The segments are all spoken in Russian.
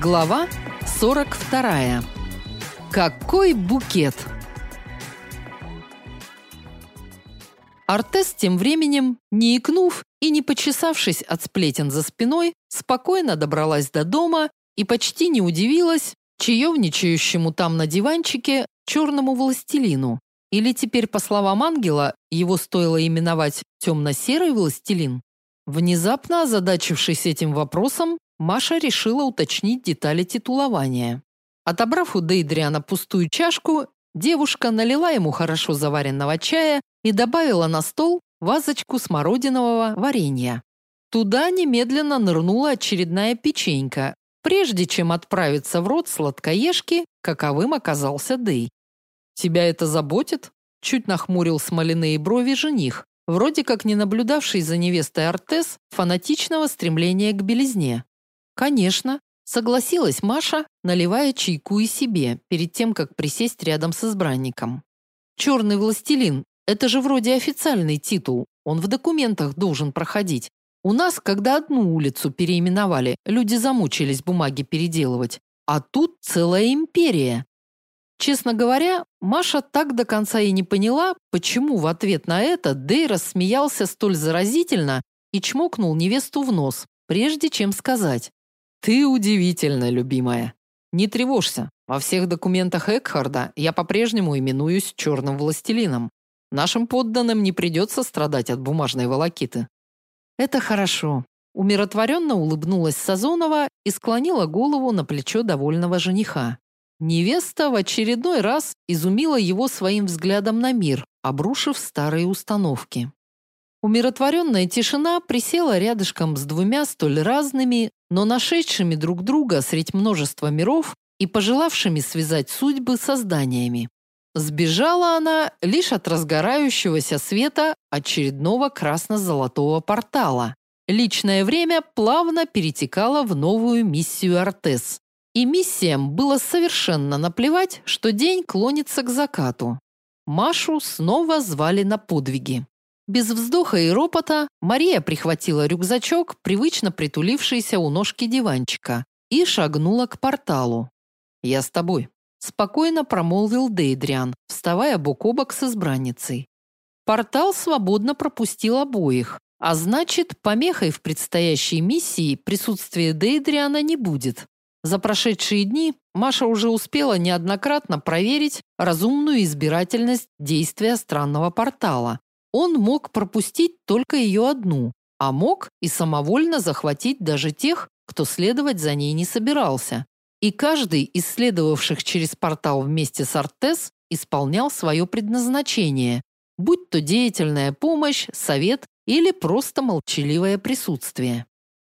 Глава 42. Какой букет! Артес тем временем, не икнув и не почесавшись от сплетен за спиной, спокойно добралась до дома и почти не удивилась чаевничающему там на диванчике черному властелину. Или теперь, по словам ангела, его стоило именовать темно-серый властелин? Внезапно озадачившись этим вопросом, Маша решила уточнить детали титулования. Отобрав у Дейдриана пустую чашку, девушка налила ему хорошо заваренного чая и добавила на стол вазочку смородинового варенья. Туда немедленно нырнула очередная печенька, прежде чем отправиться в рот сладкоежки, каковым оказался Дей. «Тебя это заботит?» – чуть нахмурил смоляные брови жених, вроде как не наблюдавший за невестой Артес фанатичного стремления к белизне. Конечно, согласилась Маша, наливая чайку и себе, перед тем как присесть рядом с избранником. «Черный властелин это же вроде официальный титул. Он в документах должен проходить. У нас, когда одну улицу переименовали, люди замучились бумаги переделывать, а тут целая империя. Честно говоря, Маша так до конца и не поняла, почему в ответ на это Дэй рассмеялся столь заразительно и чмокнул невесту в нос, прежде чем сказать: ты удивительна, любимая. Не тревожься. Во всех документах Экхарда я по-прежнему именуюсь черным властелином. Нашим подданным не придется страдать от бумажной волокиты. Это хорошо. Умиротворенно улыбнулась Сазонова и склонила голову на плечо довольного жениха. Невеста в очередной раз изумила его своим взглядом на мир, обрушив старые установки. Умиротворенная тишина присела рядышком с двумя столь разными, но нашедшими друг друга средь множества миров и пожелавшими связать судьбы созданиями. Сбежала она лишь от разгорающегося света очередного красно-золотого портала. Личное время плавно перетекало в новую миссию Артес. И миссиям было совершенно наплевать, что день клонится к закату. Машу снова звали на подвиги. Без вздоха и ропота Мария прихватила рюкзачок, привычно притулившийся у ножки диванчика, и шагнула к порталу. «Я с тобой», – спокойно промолвил Дейдриан, вставая бок о бок с избранницей. Портал свободно пропустил обоих, а значит, помехой в предстоящей миссии присутствие Дейдриана не будет. За прошедшие дни Маша уже успела неоднократно проверить разумную избирательность действия странного портала, он мог пропустить только ее одну, а мог и самовольно захватить даже тех, кто следовать за ней не собирался. И каждый из следовавших через портал вместе с Артес исполнял свое предназначение, будь то деятельная помощь, совет или просто молчаливое присутствие.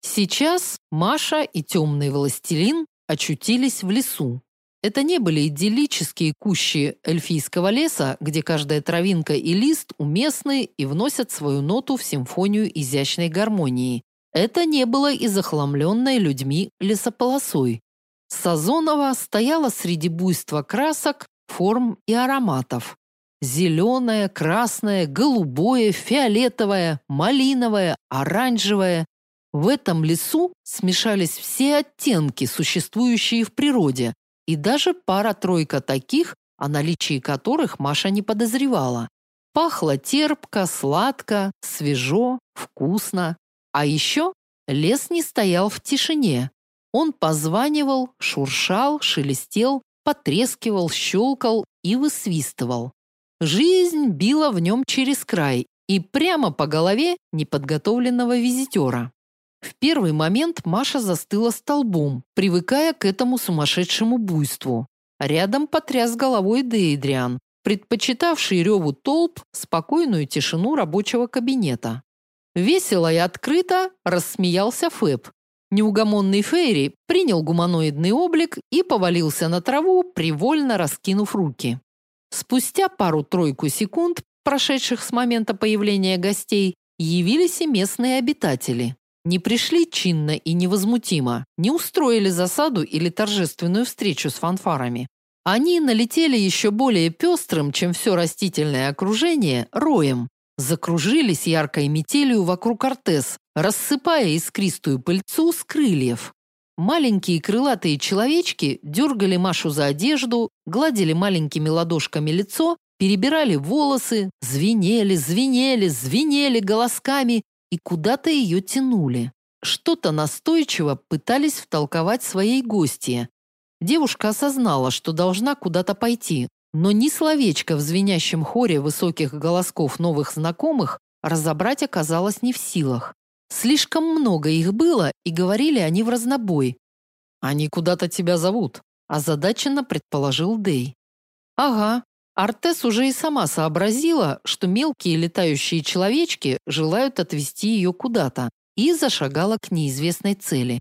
Сейчас Маша и темный властелин очутились в лесу. Это не были идиллические кущи эльфийского леса, где каждая травинка и лист уместны и вносят свою ноту в симфонию изящной гармонии. Это не было и захламленной людьми лесополосой. Сазонова стояла среди буйства красок, форм и ароматов. Зеленое, красное, голубое, фиолетовое, малиновое, оранжевое. В этом лесу смешались все оттенки, существующие в природе, и даже пара-тройка таких, о наличии которых Маша не подозревала. Пахло терпко, сладко, свежо, вкусно. А еще лес не стоял в тишине. Он позванивал, шуршал, шелестел, потрескивал, щелкал и высвистывал. Жизнь била в нем через край и прямо по голове неподготовленного визитера. В первый момент Маша застыла столбом, привыкая к этому сумасшедшему буйству. Рядом потряс головой Дейдриан, предпочитавший реву толп спокойную тишину рабочего кабинета. Весело и открыто рассмеялся Фэб. Неугомонный Фейри принял гуманоидный облик и повалился на траву, привольно раскинув руки. Спустя пару-тройку секунд, прошедших с момента появления гостей, явились и местные обитатели. Не пришли чинно и невозмутимо, не устроили засаду или торжественную встречу с фанфарами. Они налетели еще более пестрым, чем все растительное окружение, роем. Закружились яркой метелью вокруг Артес, рассыпая искристую пыльцу с крыльев. Маленькие крылатые человечки дергали Машу за одежду, гладили маленькими ладошками лицо, перебирали волосы, звенели, звенели, звенели голосками и куда-то ее тянули. Что-то настойчиво пытались втолковать своей гостье. Девушка осознала, что должна куда-то пойти, но ни словечко в звенящем хоре высоких голосков новых знакомых разобрать оказалось не в силах. Слишком много их было, и говорили они в разнобой. «Они куда-то тебя зовут», – озадаченно предположил Дей. «Ага». Артес уже и сама сообразила, что мелкие летающие человечки желают отвезти ее куда-то, и зашагала к неизвестной цели.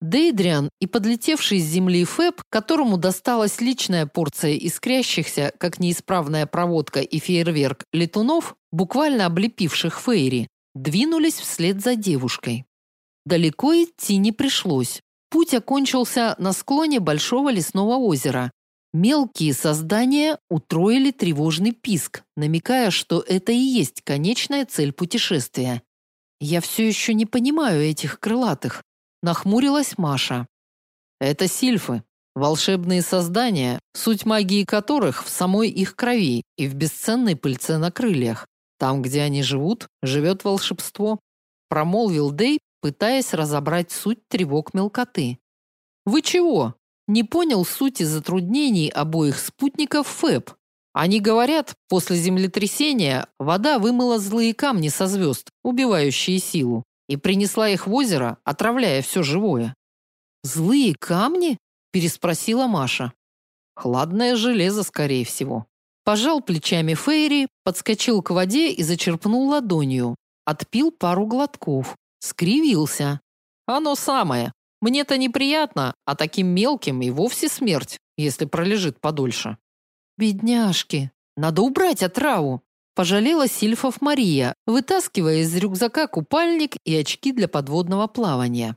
Дейдриан и подлетевший с земли Фэб, которому досталась личная порция искрящихся, как неисправная проводка и фейерверк, летунов, буквально облепивших Фейри, двинулись вслед за девушкой. Далеко идти не пришлось. Путь окончился на склоне большого лесного озера. Мелкие создания утроили тревожный писк, намекая, что это и есть конечная цель путешествия. Я все еще не понимаю этих крылатых, нахмурилась Маша. Это сильфы, волшебные создания, суть магии которых в самой их крови и в бесценной пыльце на крыльях. Там, где они живут, живет волшебство, промолвил Дей, пытаясь разобрать суть тревог мелкоты. Вы чего? Не понял сути затруднений обоих спутников Фэб. Они говорят, после землетрясения вода вымыла злые камни со звезд, убивающие силу, и принесла их в озеро, отравляя все живое. Злые камни? переспросила Маша. Хладное железо, скорее всего. Пожал плечами Фейри, подскочил к воде и зачерпнул ладонью. Отпил пару глотков, скривился. Оно самое. Мне-то неприятно, а таким мелким и вовсе смерть, если пролежит подольше. Бедняжки, надо убрать отраву, пожалела Сильфов Мария, вытаскивая из рюкзака купальник и очки для подводного плавания.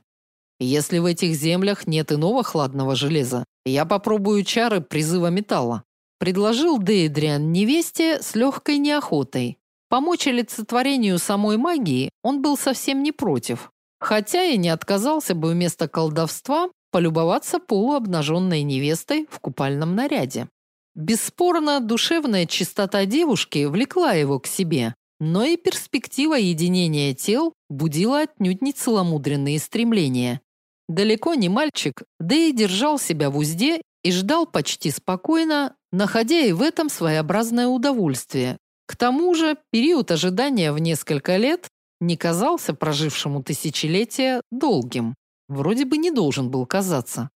Если в этих землях нет иного хладного железа, я попробую чары призыва металла, предложил Дейдриан невесте с легкой неохотой. Помочь олицетворению самой магии он был совсем не против, хотя и не отказался бы вместо колдовства полюбоваться полуобнаженной невестой в купальном наряде. Бесспорно, душевная чистота девушки влекла его к себе, но и перспектива единения тел будила отнюдь не целомудренные стремления. Далеко не мальчик, да и держал себя в узде и ждал почти спокойно, находя и в этом своеобразное удовольствие. К тому же, период ожидания в несколько лет не казался прожившему тысячелетия долгим. Вроде бы не должен был казаться.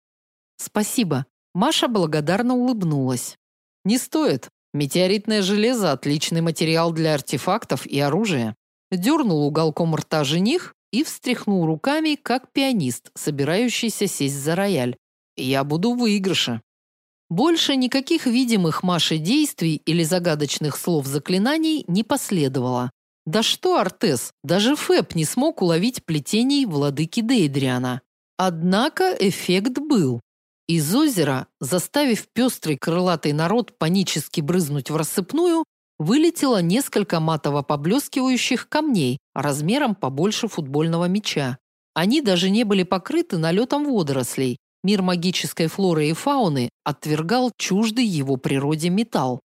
Спасибо. Маша благодарно улыбнулась. Не стоит. Метеоритное железо отличный материал для артефактов и оружия. Дернул уголком рта жених и встряхнул руками, как пианист, собирающийся сесть за рояль. Я буду в выигрыше. Больше никаких видимых Маше действий или загадочных слов заклинаний не последовало. Да что Артес, даже Фэб не смог уловить плетений владыки Дейдриана. Однако эффект был. Из озера, заставив пестрый крылатый народ панически брызнуть в рассыпную, вылетело несколько матово поблескивающих камней размером побольше футбольного мяча. Они даже не были покрыты налетом водорослей. Мир магической флоры и фауны отвергал чуждый его природе металл.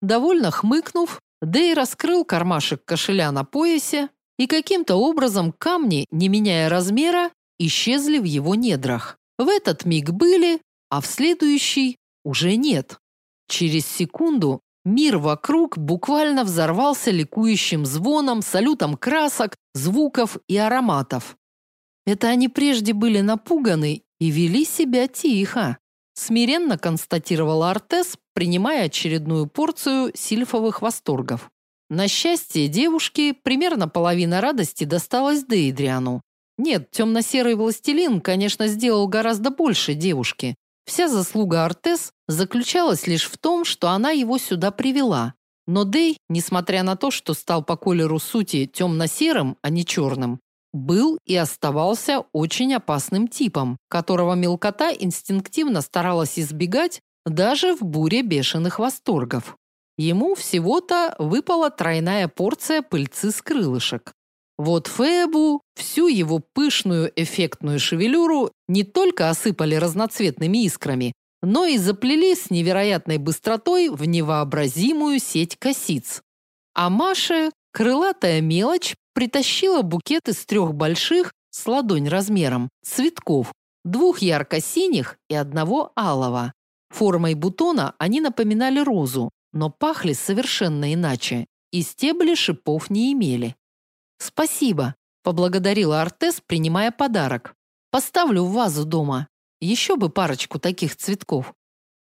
Довольно хмыкнув, Дэй раскрыл кармашек кошеля на поясе, и каким-то образом камни, не меняя размера, исчезли в его недрах. В этот миг были, а в следующий уже нет. Через секунду мир вокруг буквально взорвался ликующим звоном, салютом красок, звуков и ароматов. Это они прежде были напуганы и вели себя тихо, смиренно констатировал Артес, принимая очередную порцию сильфовых восторгов. На счастье девушки примерно половина радости досталась Дейдриану. Нет, темно-серый властелин, конечно, сделал гораздо больше девушки, Вся заслуга Артес заключалась лишь в том, что она его сюда привела. Но Дей, несмотря на то, что стал по колеру сути темно-серым, а не черным, был и оставался очень опасным типом, которого мелкота инстинктивно старалась избегать даже в буре бешеных восторгов. Ему всего-то выпала тройная порция пыльцы с крылышек. Вот Фебу, всю его пышную эффектную шевелюру не только осыпали разноцветными искрами, но и заплели с невероятной быстротой в невообразимую сеть косиц. А Маше крылатая мелочь притащила букет из трех больших, с ладонь размером, цветков, двух ярко-синих и одного алого. Формой бутона они напоминали розу, но пахли совершенно иначе, и стебли шипов не имели. «Спасибо», – поблагодарила Артес, принимая подарок. «Поставлю в вазу дома. Еще бы парочку таких цветков».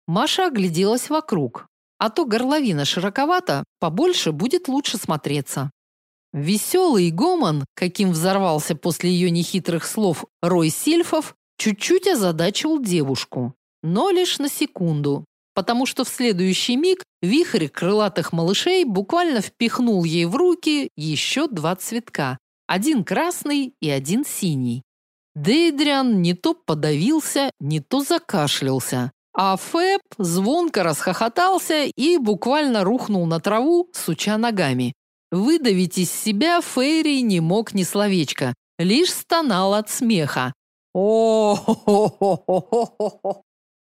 Маша огляделась вокруг. А то горловина широковата, побольше будет лучше смотреться. Веселый гомон, каким взорвался после ее нехитрых слов Рой Сильфов, чуть-чуть озадачил девушку. Но лишь на секунду, потому что в следующий миг вихрь крылатых малышей буквально впихнул ей в руки еще два цветка. Один красный и один синий. Дейдриан не то подавился, не то закашлялся. А Фэб звонко расхохотался и буквально рухнул на траву, суча ногами. Выдавить из себя Фейри не мог ни словечко, лишь стонал от смеха. о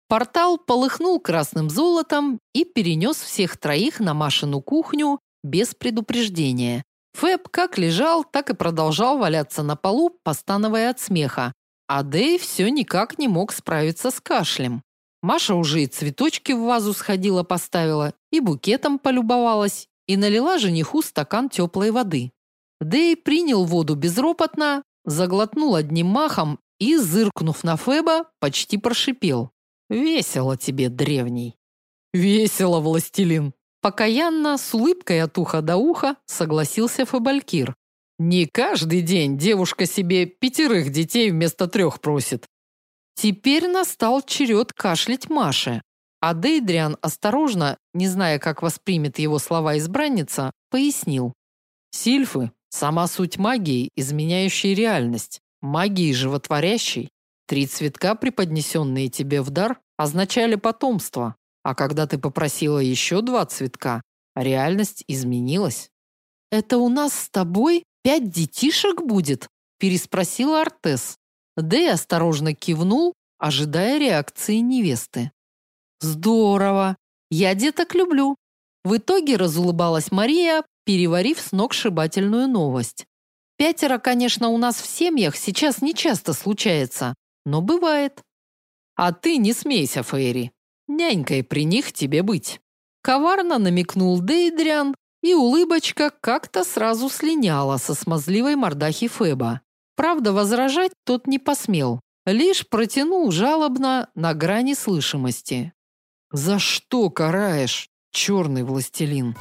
Портал полыхнул красным золотом и перенес всех троих на Машину кухню без предупреждения. Фэб как лежал, так и продолжал валяться на полу, постановая от смеха. А Дэй все никак не мог справиться с кашлем. Маша уже и цветочки в вазу сходила поставила, и букетом полюбовалась, и налила жениху стакан теплой воды. Дэй принял воду безропотно, заглотнул одним махом и, зыркнув на Феба, почти прошипел. «Весело тебе, древний». «Весело, властелин». Покаянно, с улыбкой от уха до уха, согласился Фебалькир. «Не каждый день девушка себе пятерых детей вместо трех просит». Теперь настал черед кашлять Маше. А Дейдриан осторожно, не зная, как воспримет его слова избранница, пояснил. Сильфы – сама суть магии, изменяющей реальность, магии животворящей. Три цветка, преподнесенные тебе в дар, означали потомство, а когда ты попросила еще два цветка, реальность изменилась. «Это у нас с тобой пять детишек будет?» – переспросила Артес. Дэй осторожно кивнул, ожидая реакции невесты. Здорово. Я деток люблю. В итоге разулыбалась Мария, переварив сногсшибательную новость. Пятеро, конечно, у нас в семьях сейчас не часто случается, но бывает. А ты не смейся, Фейри. Нянькой при них тебе быть. Коварно намекнул Дейдриан, и улыбочка как-то сразу слиняла со смазливой мордахи Феба. Правда, возражать тот не посмел, лишь протянул жалобно на грани слышимости. За что караешь, черный властелин?